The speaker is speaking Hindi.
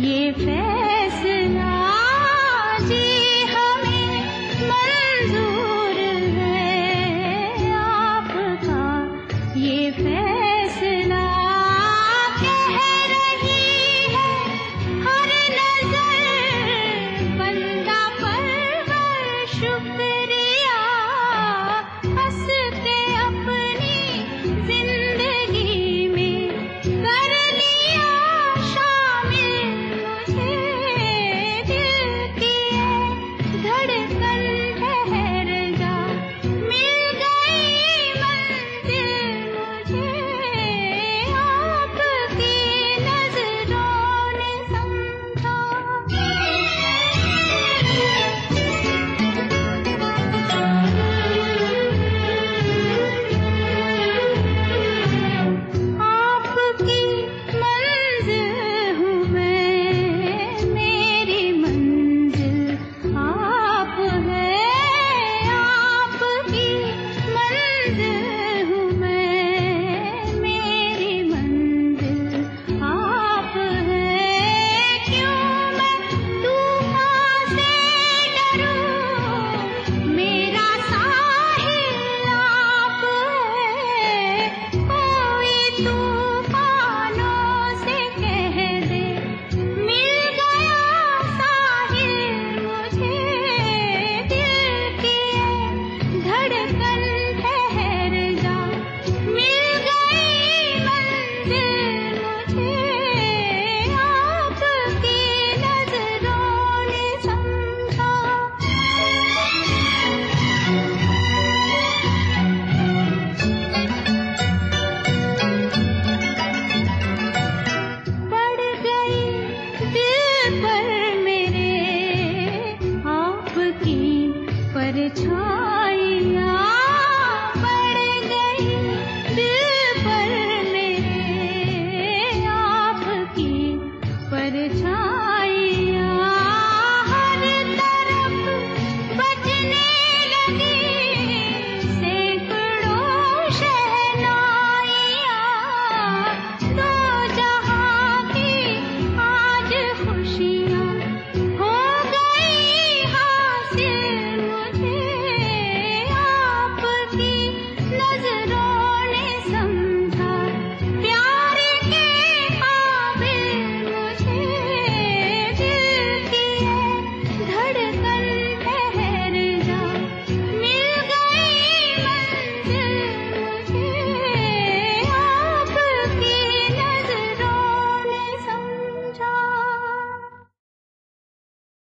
ये फैसला पर छा